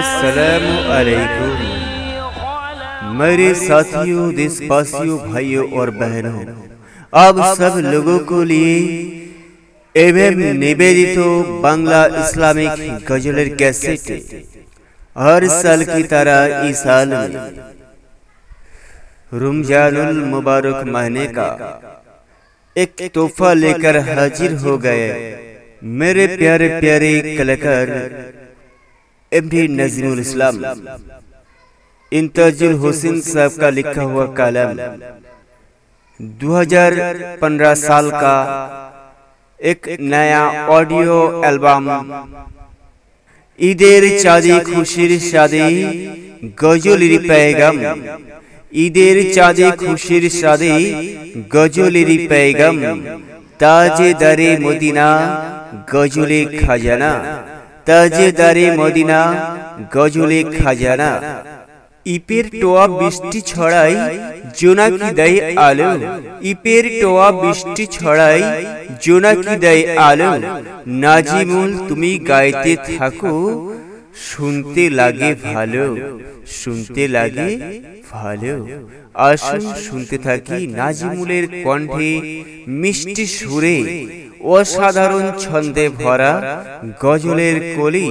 अस्सलाम अलैकुम मेरे साथियों देशवासियों भाइयों और बहनों आप सब लोगों को लिए एवं निवेदित बांग्ला इस्लामिक गजलेर कैसेट। हर साल की तरह इस साल में रमजानुल मुबारक महीने का एक तोहफा लेकर हाजिर हो गए। मेरे प्यारे प्यारे कलाकार एमडी नजीरुल इस्लाम। इंतजुल हुसैन साहब का लिखा हुआ कलम। 2015 साल का एक नया ऑडियो एल्बम ঈদের চাঁদে খুশির সাদে গজলের পেগাম ঈদের চাঁদে খুশির সাদে গজলের পেগাম তাজে দারে মদিনা গজলে খাজানা তাজে দারে মদিনা গজলে খাজানা ইপের টোয়া বৃষ্টি ছড়াই জোনাকি দেয় আলো। ইপের টোয়া বৃষ্টি ছড়াই জোনাকি দেয় আলো। নাজিমুল তুমি গাইতে থাকো। শুনতে লাগে ভালো। শুনতে লাগে ভালো। আসুন শুনতে থাকি নাজিমুলের কণ্ঠে মিষ্টি সুরে। অসাধারণ ছন্দে ভরা গজলের কলি।